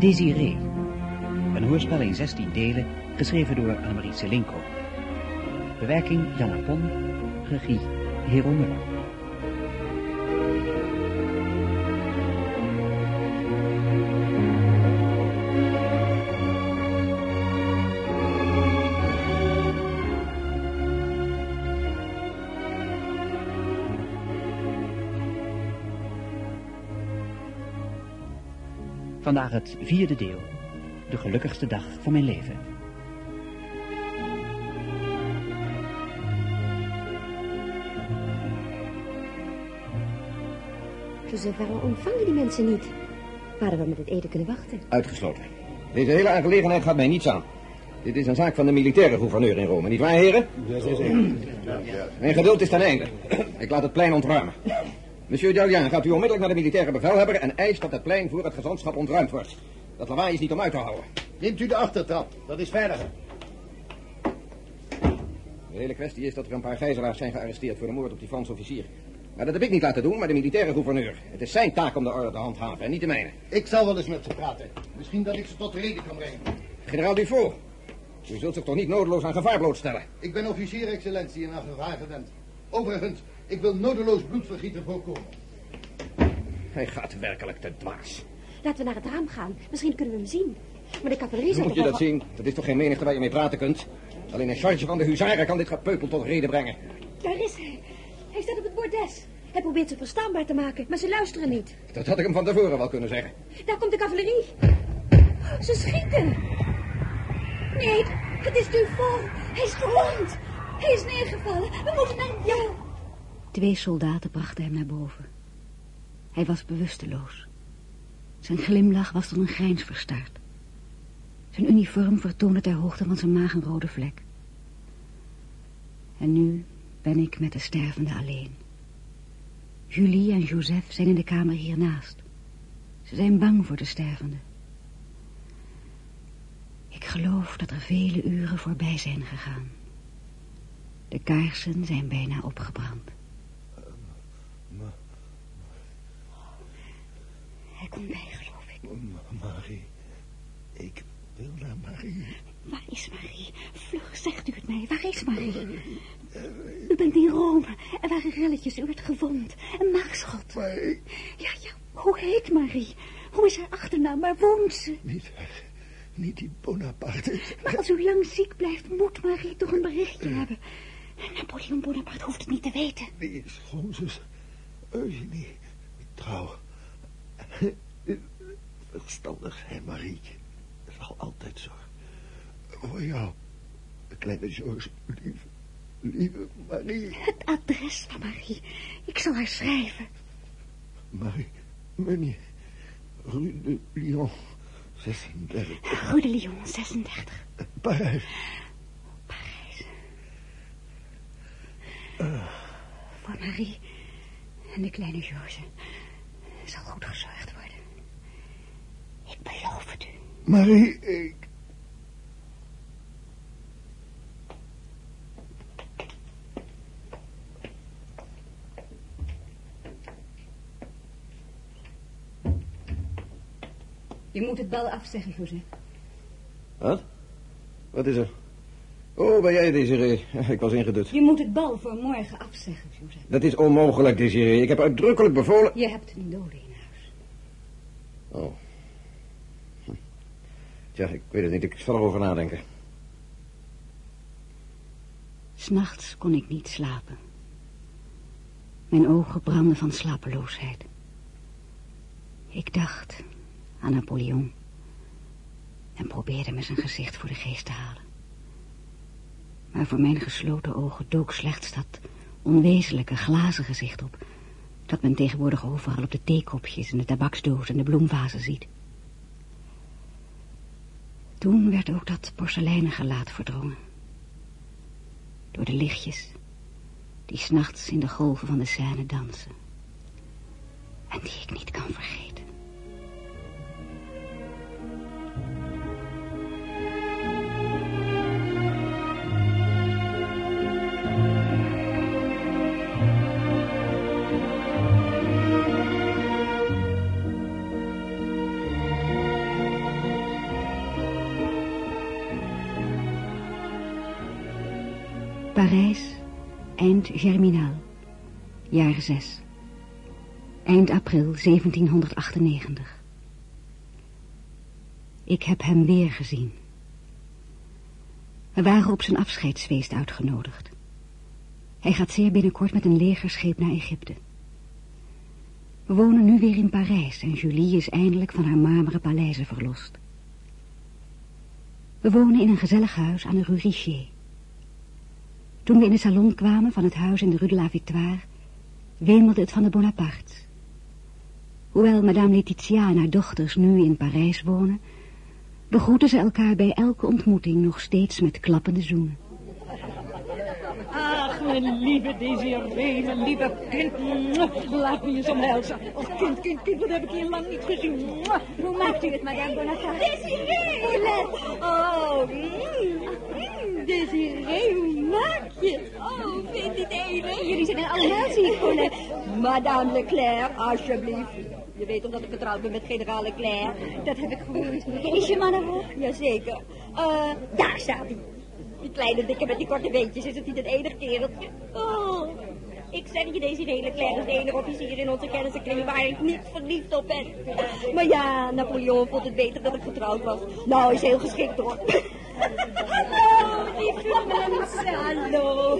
Désiré. Een hoorspel in 16 delen, geschreven door Annemarie Selinko. Bewerking Janna Pon, regie Hero. Vandaag het vierde deel. De gelukkigste dag van mijn leven. Joseph, waarom ontvangen die mensen niet? Hadden we met het eten kunnen wachten? Uitgesloten. Deze hele aangelegenheid gaat mij niets aan. Dit is een zaak van de militaire gouverneur in Rome, nietwaar, heren? Mijn geduld is ten einde. Ik laat het plein ontruimen. Monsieur Dallian, gaat u onmiddellijk naar de militaire bevelhebber... en eist dat het plein voor het gezantschap ontruimd wordt. Dat lawaai is niet om uit te houden. Neemt u de achtertrap, dat is veiliger. De hele kwestie is dat er een paar gijzelaars zijn gearresteerd... voor de moord op die Franse officier. Maar dat heb ik niet laten doen, maar de militaire gouverneur. Het is zijn taak om de orde te handhaven en niet de mijne. Ik zal wel eens met ze praten. Misschien dat ik ze tot reden kan brengen. Generaal Dufault, u zult zich toch niet nodeloos aan gevaar blootstellen? Ik ben officier excellentie en aan gevaar gewend. Overigens, ik wil nodeloos bloedvergieten voorkomen. Hij gaat werkelijk te dwaas. Laten we naar het raam gaan. Misschien kunnen we hem zien. Maar de cavalerie zal Moet je dat zien? Dat is toch geen menigte waar je mee praten kunt? Alleen een charge van de huzaren kan dit gepeupel tot reden brengen. Daar is hij. Hij staat op het bordes. Hij probeert ze verstaanbaar te maken, maar ze luisteren niet. Dat had ik hem van tevoren wel kunnen zeggen. Daar komt de cavalerie. Ze schieten. Nee, het is Dufault. Hij is gewond. Hij is neergevallen. We moeten naar... Ja. Twee soldaten brachten hem naar boven. Hij was bewusteloos. Zijn glimlach was tot een grijns verstaard. Zijn uniform vertoonde ter hoogte van zijn maag een rode vlek. En nu ben ik met de stervende alleen. Julie en Joseph zijn in de kamer hiernaast. Ze zijn bang voor de stervende. Ik geloof dat er vele uren voorbij zijn gegaan. De kaarsen zijn bijna opgebrand. Hij komt bij, geloof ik. Marie, ik wil naar Marie. Waar is Marie? Vlug, zegt u het mij. Waar is Marie? U bent in Rome. Er waren relletjes. U werd gewond. Een maagschot. Marie. Ja, ja. Hoe heet Marie? Hoe is haar achternaam? Waar woont ze? Niet, niet die Bonaparte. Maar als u lang ziek blijft, moet Marie toch een berichtje hebben. Napoleon Bonaparte hoeft het niet te weten. Die is schoonzus Eugenie. Trouw. Verstandig zijn, Marietje. Zal altijd zorgen. Voor jou, kleine George, lieve, lieve Marie. Het adres van Marie. Ik zal haar schrijven. Marie, meneer, Rue de Lyon, 36. Rue de Lyon, 36. Parijs. Parijs. Voor Marie en de kleine George zal goed gezorgd worden. Ik beloof het u. Marie, ik... Je moet het bal afzeggen, José. Wat? Wat is er? Oh, ben jij, Desiree? Ik was ingedut. Je moet het bal voor morgen afzeggen, José. Dat is onmogelijk, Desiree. Ik heb uitdrukkelijk bevolen... Je hebt een dode in huis. Oh. Hm. Tja, ik weet het niet. Ik zal erover nadenken. S'nachts kon ik niet slapen. Mijn ogen brandden van slapeloosheid. Ik dacht aan Napoleon en probeerde me zijn gezicht voor de geest te halen. Maar voor mijn gesloten ogen dook slechts dat onwezenlijke glazen gezicht op, dat men tegenwoordig overal op de theekopjes en de tabaksdoos en de bloemvazen ziet. Toen werd ook dat porseleinen gelaat verdrongen. Door de lichtjes die s'nachts in de golven van de Seine dansen. En die ik niet kan vergeten. Parijs, eind Germinaal, jaar 6. Eind april 1798. Ik heb hem weer gezien. We waren op zijn afscheidsfeest uitgenodigd. Hij gaat zeer binnenkort met een legerscheep naar Egypte. We wonen nu weer in Parijs en Julie is eindelijk van haar marmeren paleizen verlost. We wonen in een gezellig huis aan de Rue Richer. Toen we in de salon kwamen van het huis in de Rue de la Victoire, wemelde het van de Bonaparte. Hoewel madame Laetitia en haar dochters nu in Parijs wonen, begroeten ze elkaar bij elke ontmoeting nog steeds met klappende zoenen. Ach, mijn lieve Desiree, mijn lieve kind. Laat me je omhelzen. Oh, kind, kind, kind, wat heb ik hier lang niet gezien. Hoe maakt u het, madame Bonaparte? Desiree! Oh, Jullie zijn er allemaal ziek, Paulette. Madame Leclerc, alsjeblieft. Je weet toch dat ik getrouwd ben met generaal Leclerc? Dat heb ik gehoord. Is je man er ook? Jazeker. Eh, daar staat hij. Die kleine dikke met die korte beentjes, is het niet het enige kereltje? Oh, ik zeg je, deze hele kleine is de enige officier in onze kennissenkring waar ik niet verliefd op ben. Maar ja, Napoleon vond het beter dat ik getrouwd was. Nou, is heel geschikt hoor. Hallo.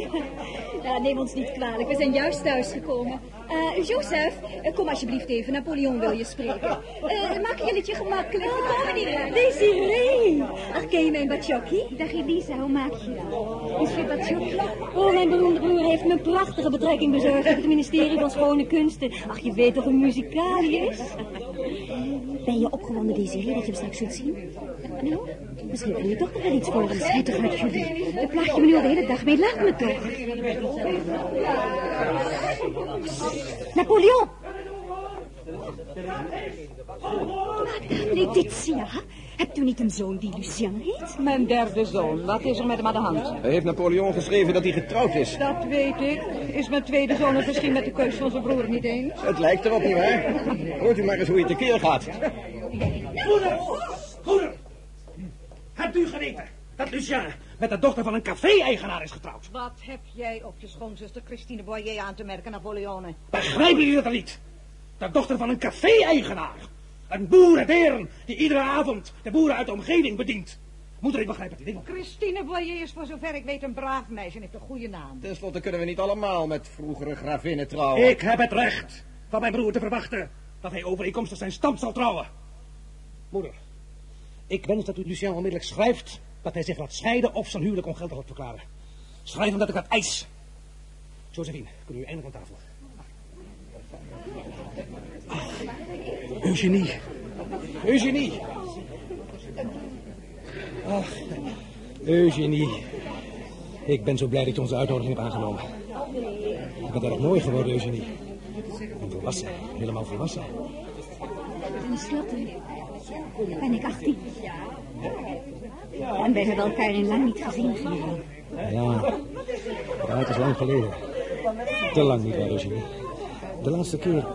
Ja, neem ons niet kwalijk, we zijn juist thuisgekomen. Eh Joseph, eh, kom alsjeblieft even, Napoleon wil je spreken. Eh maak jullie het je gemakkelijk, aan. Desiree. Ach, ken je mijn Bacciocchi? Dag Elisa, hoe maak je dat? Is je Bacciocchi? Oh, mijn beroemde broer heeft me een prachtige betrekking bezorgd op het ministerie van Schone Kunsten. Ach, je weet toch hoe muzikaal is? Ben je opgewonden, Desiree, dat je hem straks zult zien? Nou, misschien kun je toch nog wel iets voor ons. Schijt toch uit, Julie. Daar plaag je me nu al de hele dag mee, laat me toch. Napoleon! Letitia, hebt u niet een zoon die Lucien heet? Mijn derde zoon. Wat is er met hem aan de hand? Hij heeft Napoleon geschreven dat hij getrouwd is. Dat weet ik. Is mijn tweede zoon het misschien met de keus van zijn broer niet eens? Het lijkt erop, nietwaar? Hoort u maar eens hoe je tekeer gaat. Moeder! Moeder! Hebt u geweten dat Lucien met de dochter van een café-eigenaar is getrouwd? Wat heb jij op je schoonzuster Christine Boyer aan te merken, Napoleone? Begrijpen jullie dat niet? De dochter van een café-eigenaar. Een boerendeern die iedere avond de boeren uit de omgeving bedient. Moeder, ik begrijp het niet. Ik- Christine Boyer is voor zover ik weet een braaf meisje en heeft een goede naam. Ten slotte kunnen we niet allemaal met vroegere gravinnen trouwen. Ik heb het recht van mijn broer te verwachten dat hij overeenkomstig zijn stand zal trouwen. Moeder, ik wens dat u Lucien onmiddellijk schrijft dat hij zich laat scheiden of zijn huwelijk ongeldig laat verklaren. Schrijf hem dat ik dat eis. Josephine, kunnen u eindelijk aan tafel? Ah, Eugenie. Eugenie. Ach, Eugenie. Ik ben zo blij dat je onze uitnodiging hebt aangenomen. Je bent erg mooi geworden, Eugenie. En volwassen, helemaal volwassen. Ten slotte ben ik 18. En we hebben elkaar in lang niet gezien, generaal. Ja, ja, het is lang geleden. Te lang niet waar, Eugenie. De laatste keer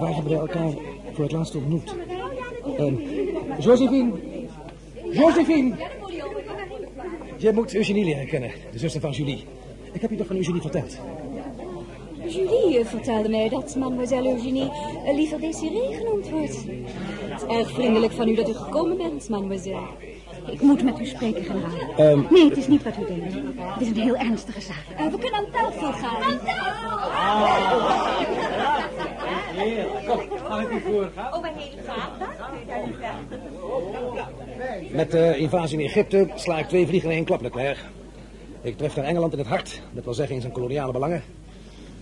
waren we elkaar voor het laatst ontmoet. En Josephine! Josephine! Je moet Eugenie leren kennen, de zuster van Julie. Ik heb je toch van Eugenie verteld? Julie eh, vertelde mij dat mademoiselle Eugenie eh, liever Desiree genoemd wordt. Het is erg vriendelijk van u dat u gekomen bent, mademoiselle. Ik moet met u spreken, generaal. Ehm, Nee, het is niet wat u denkt. Het is een heel ernstige zaak. Eh, we kunnen aan tafel gaan. Aan Met de invasie in Egypte sla ik twee vliegen in één klap, Leclerc. Ik tref naar Engeland in het hart, dat wil zeggen in zijn koloniale belangen.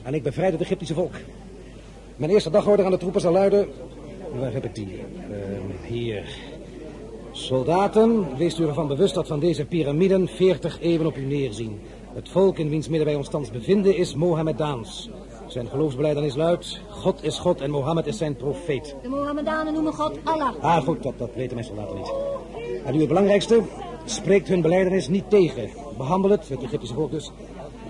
En ik bevrijd het Egyptische volk. Mijn eerste dagorder aan de troepen zal luiden... Waar heb ik die? Ehm, hier. Soldaten, wees u ervan bewust dat van deze piramiden 40 eeuwen op u neerzien. Het volk in wiens midden wij ons thans bevinden is Mohammedaans. Zijn geloofsbelijdenis luidt, God is God en Mohammed is zijn profeet. De Mohammedanen noemen God Allah. Ah, goed, dat, dat weten mijn soldaten niet. En nu het belangrijkste, spreekt hun beleidenis niet tegen. Behandel het, het Egyptische volk dus,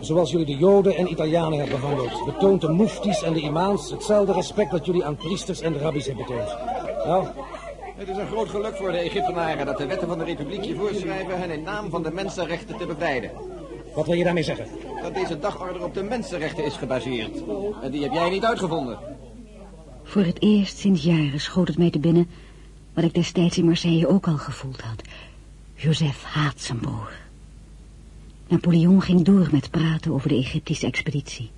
zoals jullie de Joden en Italianen hebben behandeld. Betoont de muftis en de imams hetzelfde respect dat jullie aan priesters en rabbis hebben betoond. Nou, Het is een groot geluk voor de Egyptenaren dat de wetten van de republiek je voorschrijven hen in naam van de mensenrechten te bevrijden. wat wil je daarmee zeggen? dat deze dagorder op de mensenrechten is gebaseerd. En die heb jij niet uitgevonden. Voor het eerst sinds jaren schoot het mij te binnen... wat ik destijds in Marseille ook al gevoeld had. Joseph haat zijn broer. Napoleon ging door met praten over de Egyptische expeditie.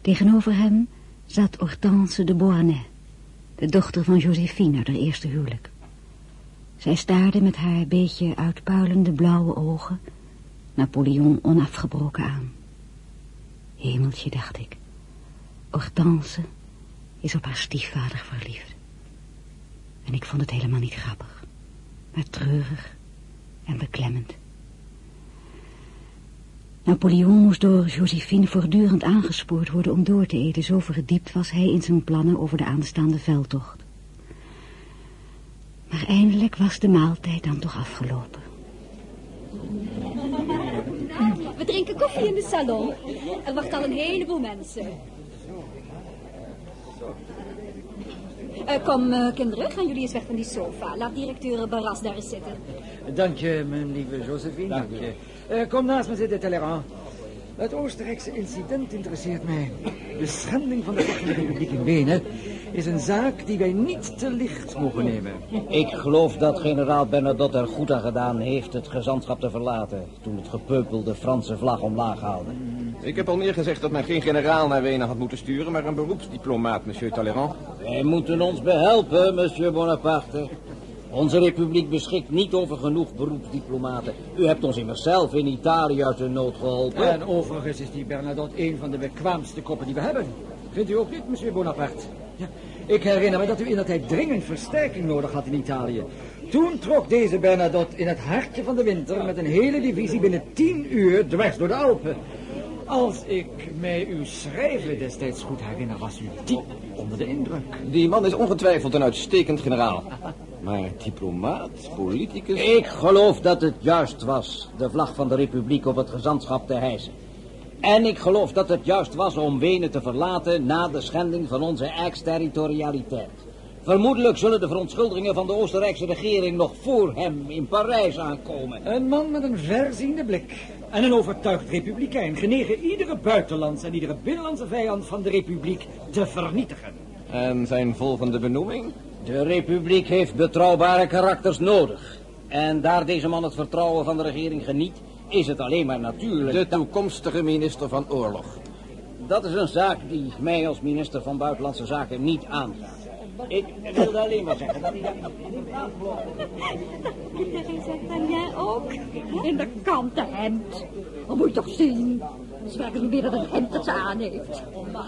Tegenover hem zat Hortense de Beauharnais, de dochter van Josephine haar eerste huwelijk. Zij staarde met haar beetje uitpuilende blauwe ogen Napoleon onafgebroken aan. Hemeltje, dacht ik. Hortense is op haar stiefvader verliefd. En ik vond het helemaal niet grappig, maar treurig en beklemmend. Napoleon moest door Josephine voortdurend aangespoord worden om door te eten. Zo verdiept was hij in zijn plannen over de aanstaande veldtocht. Maar eindelijk was de maaltijd dan toch afgelopen. We drinken koffie in de salon. Er wacht al een heleboel mensen. Uh, kom, uh, kinderen, gaan jullie eens weg van die sofa. Laat directeur Barras daar eens zitten. Dank je, mijn lieve Josephine. Dank je. Uh, kom naast me zitten, Talleyrand. Het Oostenrijkse incident interesseert mij. De schending van de Republiek in Wenen is een zaak die wij niet te licht mogen nemen. Ik geloof dat generaal Bernadotte er goed aan gedaan heeft het gezantschap te verlaten... toen het gepeupelde Franse vlag omlaag haalde. Ik heb al meer gezegd dat men geen generaal naar Wenen had moeten sturen... maar een beroepsdiplomaat, monsieur Talleyrand. Wij moeten ons behelpen, monsieur Bonaparte. Onze republiek beschikt niet over genoeg beroepsdiplomaten. U hebt ons immers zelf in Italië uit de nood geholpen. En overigens is die Bernadotte een van de bekwaamste koppen die we hebben. Vindt u ook niet, monsieur Bonaparte? Ja, ik herinner me dat u in dat tijd dringend versterking nodig had in Italië. Toen trok deze Bernadotte in het hartje van de winter met een hele divisie binnen tien uur dwars door de Alpen. Als ik mij uw schrijven destijds goed herinner, was u diep onder de indruk. Die man is ongetwijfeld een uitstekend generaal. Maar diplomaat, politicus... Ik geloof dat het juist was de vlag van de republiek op het gezantschap te hijsen. En ik geloof dat het juist was om Wenen te verlaten na de schending van onze ex-territorialiteit. Vermoedelijk zullen de verontschuldigingen van de Oostenrijkse regering nog voor hem in Parijs aankomen. Een man met een verziende blik en een overtuigd republikein, genegen iedere buitenlandse en iedere binnenlandse vijand van de republiek te vernietigen. En zijn volgende benoeming? De republiek heeft betrouwbare karakters nodig. En daar deze man het vertrouwen van de regering geniet, is het alleen maar natuurlijk... De toekomstige minister van Oorlog. Dat is een zaak die mij als minister van Buitenlandse Zaken niet aangaat. Ik wilde alleen maar zeggen dat hij dat niet Iedereen zegt en jij ook? In de kanten hemd. Dat moet je toch zien. Ze werken nu weer dat het hemd dat ze aan heeft. Oh,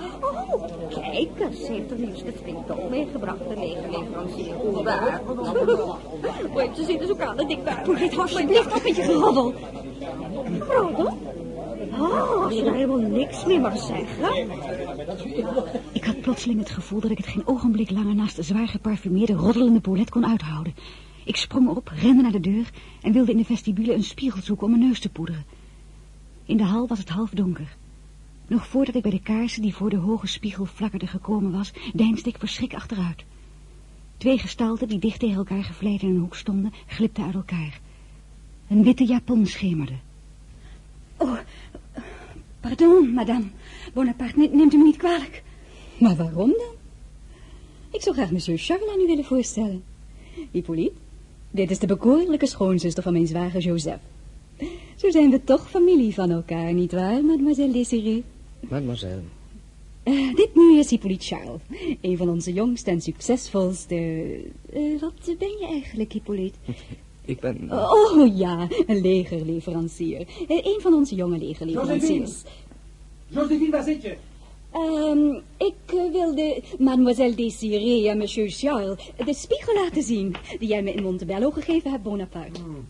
kijk eens. Ze heeft er nieuwste springtol meegebracht. De legerleverancier. Hoe waar. Hoe ze zitten zo aan dat ik daar... Doe dit alsjeblieft op met je geroddel. Roddel? Oh, als je daar helemaal niks meer mag zeggen. Ik had plotseling het gevoel dat ik het geen ogenblik langer naast de zwaar geparfumeerde, roddelende polet kon uithouden. Ik sprong op, rende naar de deur en wilde in de vestibule een spiegel zoeken om mijn neus te poederen. In de hal was het half donker. Nog voordat ik bij de kaarsen die voor de hoge spiegel flakkerde gekomen was, deinsde ik verschrik achteruit. Twee gestalten die dicht tegen elkaar gevleid in een hoek stonden, glipten uit elkaar. Een witte japon schemerde. Oh, pardon, madame. Bonaparte, neemt u me niet kwalijk. Maar waarom dan? Ik zou graag monsieur Charles aan u willen voorstellen. Hippolyte, dit is de bekoorlijke schoonzuster van mijn zwager Joseph. Zo zijn we toch familie van elkaar, nietwaar, mademoiselle Desiree? Mademoiselle. Uh, dit nu is Hippolyte Charles, een van onze jongste en succesvolste... Uh, wat ben je eigenlijk, Hippolyte? Ik ben... Oh ja, een legerleverancier. Uh, een van onze jonge legerleveranciers. Josephine, waar zit je? Um, ik wilde mademoiselle Desiree en monsieur Charles de spiegel laten zien... die jij me in Montebello gegeven hebt, Bonaparte. Hmm.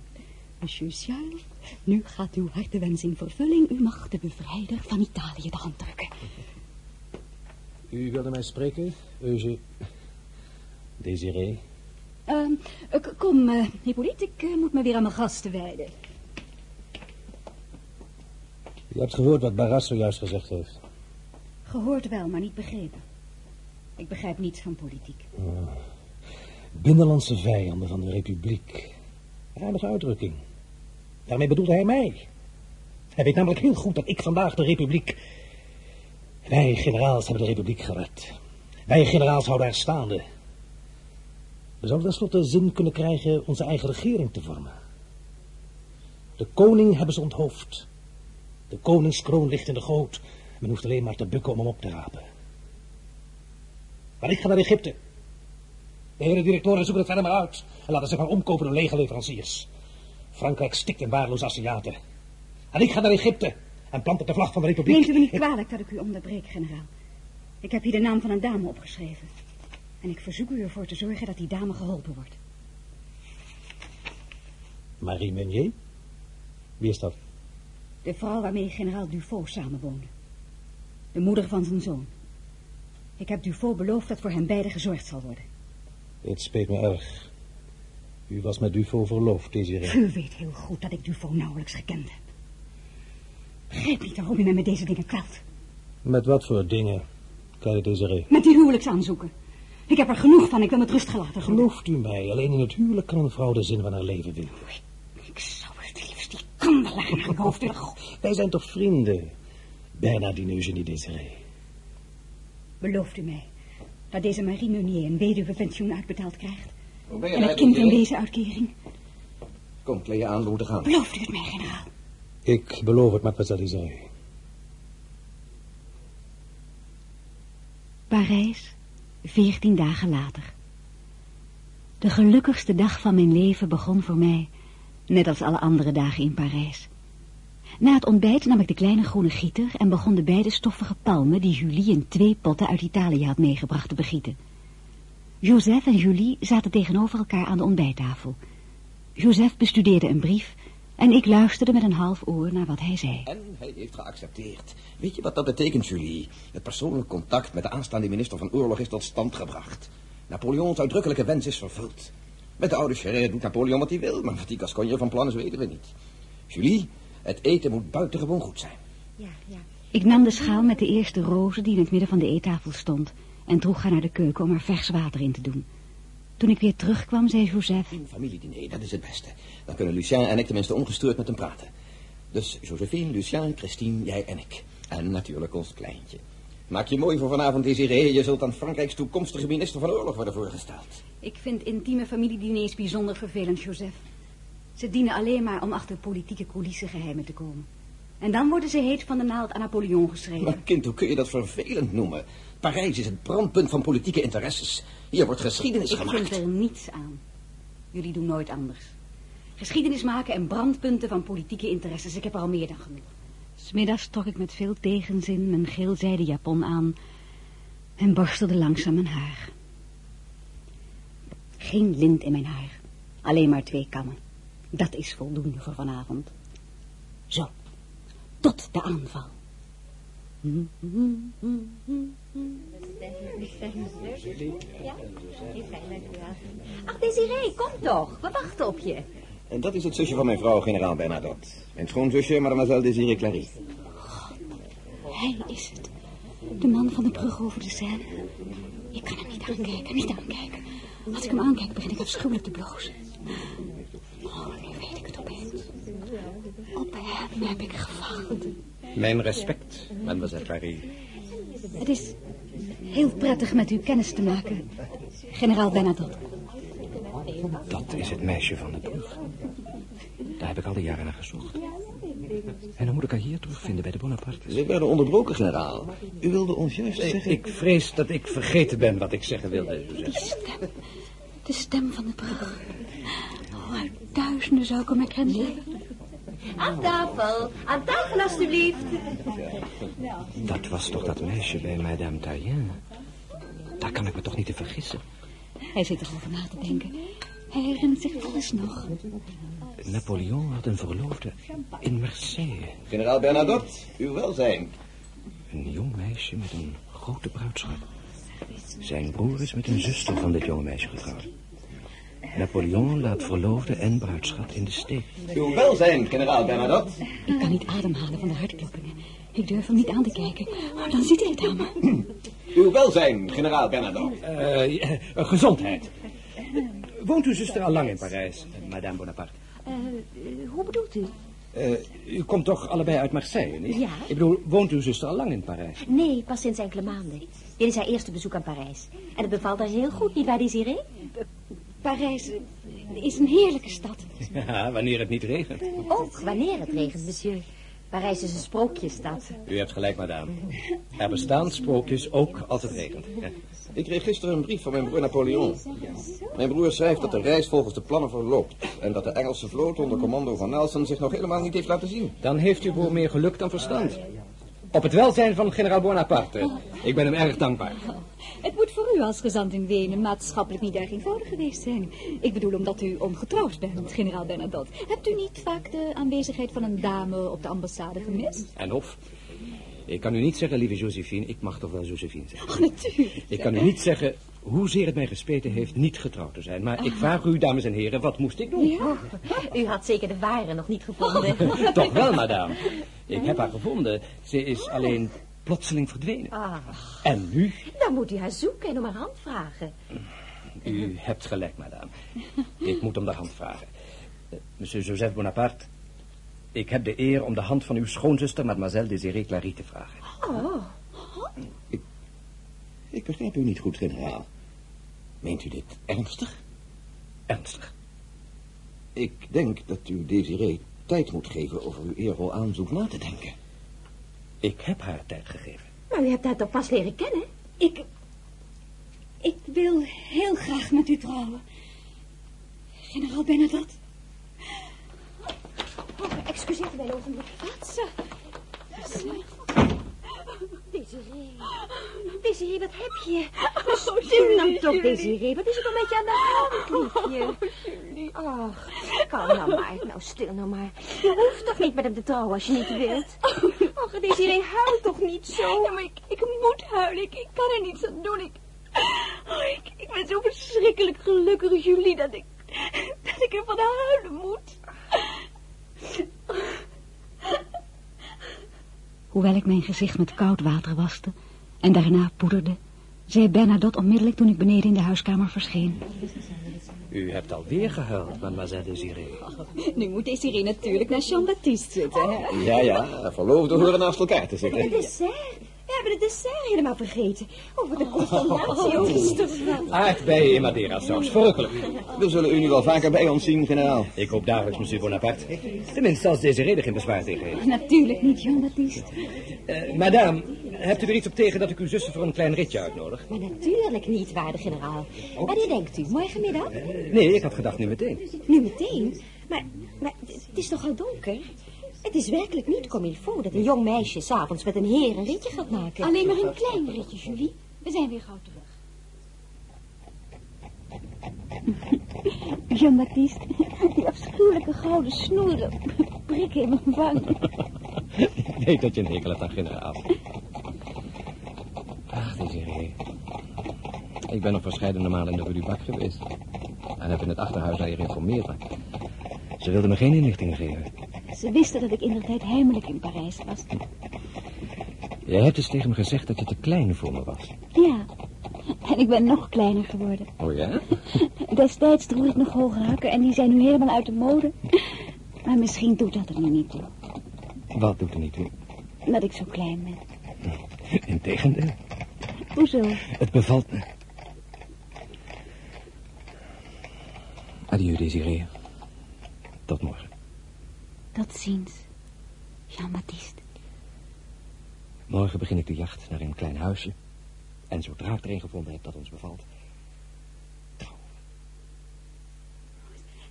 Monsieur Charles, nu gaat uw hartewens in vervulling. U mag de bevrijder van Italië de hand drukken. U wilde mij spreken, Euge... Desiree? Uh, kom, uh, Hippolyte, ik uh, moet me weer aan mijn gasten wijden. Je hebt gehoord wat Barras zojuist gezegd heeft. Gehoord wel, maar niet begrepen. Ik begrijp niets van politiek. Oh. Binnenlandse vijanden van de republiek. Aardige uitdrukking. Daarmee bedoelt hij mij. Hij weet namelijk heel goed dat ik vandaag de republiek... Wij generaals hebben de republiek gered. Wij generaals houden haar staande. We zouden tenslotte zin kunnen krijgen onze eigen regering te vormen. De koning hebben ze onthoofd. De koningskroon ligt in de goot. Men hoeft alleen maar te bukken om hem op te rapen. Maar ik ga naar Egypte. De heren directoren zoeken het verder maar uit. En laten zich maar omkopen door lege leveranciers. Frankrijk stikt in waardeloze Aziaten. En ik ga naar Egypte en plant op de vlag van de republiek. Neemt u me niet kwalijk dat ik u onderbreek, generaal. Ik heb hier de naam van een dame opgeschreven. En ik verzoek u ervoor te zorgen dat die dame geholpen wordt. Marie Meunier? Wie is dat? De vrouw waarmee generaal Dufaux samenwoonde. De moeder van zijn zoon. Ik heb Dufaux beloofd dat voor hen beiden gezorgd zal worden. Het speet me erg. U was met Dufaux verloofd, Desiree. U weet heel goed dat ik Dufaux nauwelijks gekend heb. Begrijp niet waarom u mij met deze dingen kwelt. Met wat voor dingen, kleine Desiree? Met die huwelijksaanzoeken. Ik heb er genoeg van, ik wil met rust gelaten worden. Gelooft u mij, alleen in het huwelijk kan een vrouw de zin van haar leven vinden. Ik zou het liefst die kandelaar naar hoofd willen. Wij zijn toch vrienden? Bernardine Eugenie Desiree. Belooft u mij dat deze Marie Meunier een weduwepensioen uitbetaald krijgt? Hoe ben je En het kind een wezenuitkering? Kom, kleed je aan, we moeten gaan. Belooft u het mij, generaal? Ik beloof het, mademoiselle Desiree. Parijs, veertien dagen later. De gelukkigste dag van mijn leven begon voor mij, net als alle andere dagen in Parijs. Na het ontbijt nam ik de kleine groene gieter en begon de beide stoffige palmen die Julie in twee potten uit Italië had meegebracht te begieten. Joseph en Julie zaten tegenover elkaar aan de ontbijttafel. Joseph bestudeerde een brief en ik luisterde met een half oor naar wat hij zei. En hij heeft geaccepteerd. Weet je wat dat betekent, Julie? Het persoonlijk contact met de aanstaande minister van Oorlog is tot stand gebracht. Napoleons uitdrukkelijke wens is vervuld. Met de oude Chéret doet Napoleon wat hij wil, maar wat die Gascogne van plan is, weten we niet. Julie, het eten moet buitengewoon goed zijn. Ja, ja. Ik nam de schaal met de eerste rozen die in het midden van de eettafel stond en droeg haar naar de keuken om er vers water in te doen. Toen ik weer terugkwam, zei Joseph... Een familiediner, dat is het beste. Dan kunnen Lucien en ik tenminste ongestuurd met hem praten. Dus Josephine, Lucien, Christine, jij en ik. En natuurlijk ons kleintje. Maak je mooi voor vanavond, Desiree. Je zult aan Frankrijks toekomstige minister van Oorlog worden voorgesteld. Ik vind intieme familiediners bijzonder vervelend, Joseph. Ze dienen alleen maar om achter politieke coulissen geheimen te komen. En dan worden ze heet van de naald aan Napoleon geschreven. Maar kind, hoe kun je dat vervelend noemen? Parijs is het brandpunt van politieke interesses. Hier wordt geschiedenis Ik gemaakt. vind er niets aan. Jullie doen nooit anders. Geschiedenis maken en brandpunten van politieke interesses. Ik heb er al meer dan genoeg. Smiddags trok ik met veel tegenzin mijn geelzijden japon aan en borstelde langzaam mijn haar. Geen lint in mijn haar. Alleen maar twee kammen. Dat is voldoende voor vanavond. Zo. Tot de aanval. Ach, Desiree, kom toch. We wachten op je. En dat is het zusje van mijn vrouw, generaal Bernadotte. Mijn schoonzusje, mademoiselle Desiree Clary. Hij is het. De man van de brug over de Seine. Ik kan hem niet aankijken, niet aankijken. Als ik hem aankijk, begin ik afschuwelijk te blozen. Oh, nu weet ik het opeens. Op hem heb ik gewacht. Mijn respect, mademoiselle Clary. Het is heel prettig met u kennis te maken, generaal Bernadotte. Dat is het meisje van de brug. Daar heb ik al die jaren naar gezocht. En dan moet ik haar hier terugvinden bij de Bonaparte. Ze werden onderbroken, generaal. U wilde ons juist zeggen... Ik vrees dat ik vergeten ben wat ik zeggen wilde. Die stem, de stem van de brug. Oh, uit duizenden zou ik hem herkennen. Aan tafel. Aan tafel, alstublieft. Dat was toch dat meisje bij Madame Taillin? Daar kan ik me toch niet te vergissen. Hij zit erover na te denken. Hij herinnert zich alles nog. Napoleon had een verloofde in Marseille. Generaal Bernadotte, uw welzijn. Een jong meisje met een grote bruidschat. Zijn broer is met een zuster van dit jonge meisje getrouwd. Napoleon laat verloofde en bruidschat in de steek. Uw welzijn, generaal Bernadotte. Ik kan niet ademhalen van de hartkloppingen. Ik durf hem niet aan te kijken. Oh, dan zit hij het aan me. Uw welzijn, generaal Bernadotte. Eh, eh, gezondheid. Woont uw zuster al lang in Parijs, madame Bonaparte? Eh, hoe bedoelt u? Eh, u komt toch allebei uit Marseille, niet? Ja. Ik bedoel, woont uw zuster al lang in Parijs? Nee, pas sinds enkele maanden. Dit is haar eerste bezoek aan Parijs. En het bevalt haar heel goed, niet waar, Desiree? Parijs eh, is een heerlijke stad. Ja, wanneer het niet regent. Ook wanneer het regent, monsieur. Parijs is een sprookjesstad. U hebt gelijk, madame. Er bestaan sprookjes ook als het regent. Ik kreeg gisteren een brief van mijn broer Napoleon. Mijn broer schrijft dat de reis volgens de plannen verloopt... en dat de Engelse vloot onder commando van Nelson zich nog helemaal niet heeft laten zien. Dan heeft uw broer meer geluk dan verstand. Op het welzijn van generaal Bonaparte. Ik ben hem erg dankbaar. Het moet voor u als gezant in Wenen maatschappelijk niet erg eenvoudig geweest zijn. Ik bedoel omdat u ongetrouwd bent, generaal Bernadotte. Hebt u niet vaak de aanwezigheid van een dame op de ambassade gemist? En of? Ik kan u niet zeggen, lieve Josephine, ik mag toch wel Josephine zeggen. Oh, natuurlijk. Ik kan u niet zeggen hoezeer het mij gespeten heeft niet getrouwd te zijn. Maar ik vraag u, dames en heren, wat moest ik doen? Ja. U had zeker de ware nog niet gevonden. Toch wel, madame. Ik heb haar gevonden. Ze is alleen plotseling verdwenen. En nu? dan moet u haar zoeken en om haar hand vragen. U hebt gelijk, madame. Ik moet om de hand vragen. Eh, Monsieur Joseph Bonaparte, ik heb de eer om de hand van uw schoonzuster, mademoiselle Désirée Clary, te vragen. Oh, Ik begrijp u niet goed, generaal. Meent u dit ernstig? Ernstig. Ik denk dat u Desiree tijd moet geven over uw eervol aanzoek na te denken. Ik heb haar tijd gegeven. maar u hebt haar toch pas leren kennen? Ik... Ik wil heel graag met u trouwen. Generaal Bernadotte. Oh, excuseer wel een ogenblik. Wat ze? Desiree. Desiree, wat heb je? Stil nou toch, Desiree. Wat is er dan met je aan de hand, liefje? Ach, kalm nou maar. Nou, stil nou maar. Je hoeft toch niet met hem te trouwen als je niet wilt? Ach, Desiree, huil toch niet zo. Ja, maar ik, ik moet huilen. Ik, ik kan er niets aan doen. Ik, oh, ik, ik ben zo verschrikkelijk gelukkig, Julie, dat ik, dat ik ervan huilen moet. Hoewel ik mijn gezicht met koud water waste en daarna poederde, zei Bernadotte onmiddellijk toen ik beneden in de huiskamer verscheen. U hebt alweer gehuild, mademoiselle Désirée. Nu moet Desiree natuurlijk naar Jean-Baptiste zitten, hè? Ja, ja, verloofden horen naast elkaar te zitten. Het dessert. We hebben het dessert helemaal vergeten. Over de consternatie. Oh, is toch wat? Aardbeien in Madeira saus, verrukkelijk. We zullen u nu wel vaker bij ons zien, generaal. Ik hoop dagelijks, monsieur Bonaparte. Tenminste, als Désirée er geen bezwaar tegen heeft. Natuurlijk niet, Jean-Baptiste. Eh, madame, hebt u er iets op tegen dat ik uw zuster voor een klein ritje uitnodig? Maar natuurlijk niet, waarde generaal. Wanneer denkt u? Morgenmiddag? Nee, ik had gedacht nu meteen. Nu meteen? Maar, maar het is toch al donker? Het is werkelijk niet comme il faut dat een jong meisje s'avonds met een heer een ritje gaat maken. Alleen maar een klein ritje, Julie. We zijn weer gauw terug. Jean-Baptiste, die afschuwelijke gouden snoeren prikken in mijn wang. Ik weet dat je een hekel hebt aan generaal. Ach, Desiree. Ik ben nog verscheidene malen in de Rue du Bac geweest. En heb in het achterhuis naar je geïnformeerd. maar Ze wilden me geen inlichtingen geven. Ze wisten dat ik in de tijd heimelijk in Parijs was. Jij hebt dus tegen me gezegd dat je te klein voor me was. Ja, en ik ben nog kleiner geworden. Oh ja? Destijds droeg ik nog hoge hakken en die zijn nu helemaal uit de mode. Maar misschien doet dat er nu niet toe. Wat doet er niet toe? Dat ik zo klein ben. Integendeel. Hoezo? Het bevalt me. Adieu, Desiree. Tot morgen. Tot ziens, Jean-Baptiste. Morgen begin ik de jacht naar een klein huisje. En zodra ik er een gevonden heb dat ons bevalt...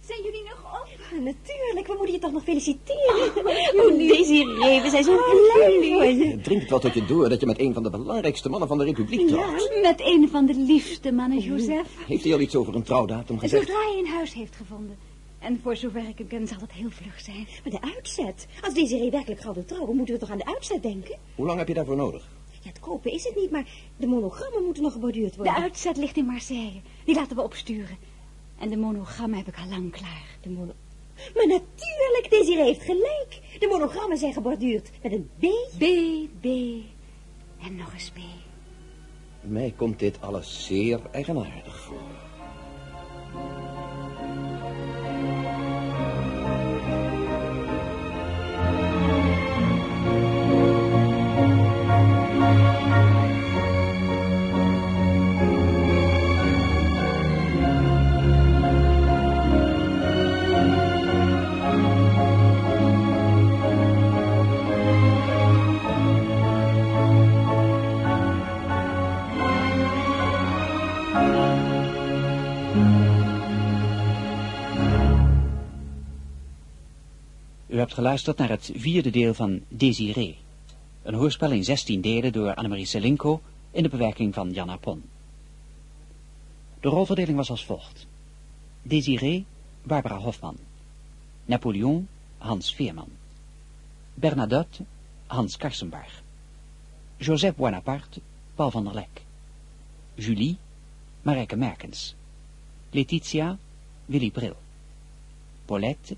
Zijn jullie nog op? Natuurlijk, we moeten je toch nog feliciteren. Oh, Desiree, we zijn zo blij voor je. Drink het wel tot je door dat je met een van de belangrijkste mannen van de republiek trouwt. Met een van de liefste mannen, Joseph. Heeft hij al iets over een trouwdatum gezegd? Zodra hij een huis heeft gevonden. En voor zover ik hem ken zal het heel vlug zijn. Maar de uitzet. Als Desiree werkelijk gauw wil trouwen, moeten we toch aan de uitzet denken? Hoe lang heb je daarvoor nodig? Ja, het kopen is het niet, maar de monogrammen moeten nog geborduurd worden. De uitzet ligt in Marseille. Die laten we opsturen. En de monogrammen heb ik al lang klaar. De mono... Maar natuurlijk, Desiree heeft gelijk. De monogrammen zijn geborduurd met een B. B, B en nog eens B. Mij komt dit alles zeer eigenaardig voor. U hebt geluisterd naar het vierde deel van Désiré. Een hoorspel in 16 delen door Annemarie Selinko in de bewerking van Jan Apon. De rolverdeling was als volgt. Désiré, Barbara Hofman. Napoleon, Hans Veerman. Bernadette, Hans Karsenbarg. Joseph Bonaparte, Paul van der Lek. Julie, Marijke Merkens. Letitia, Willy Bril. Paulette,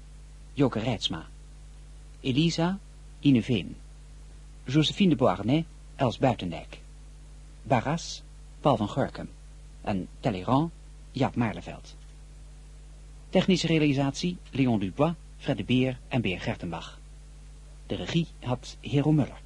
Joke Rijtsma. Elisa, Ine Veen. Josephine de Beauharnais, Els Buitendijk. Barras, Paul van Gorkum. En Talleyrand, Jaap Maarleveld. Technische realisatie, Leon Dubois, Fred de Beer en Beer Gertenbach. De regie had Hero Muller.